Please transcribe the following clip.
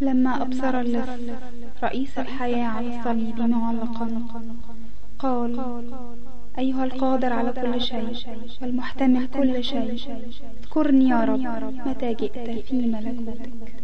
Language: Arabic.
لما أبصر اللص رئيس الحياة على الصليب معلقا. قال أيها القادر على كل شيء والمحتمل كل شيء اذكرني يا رب متى جئت في ملكوتك.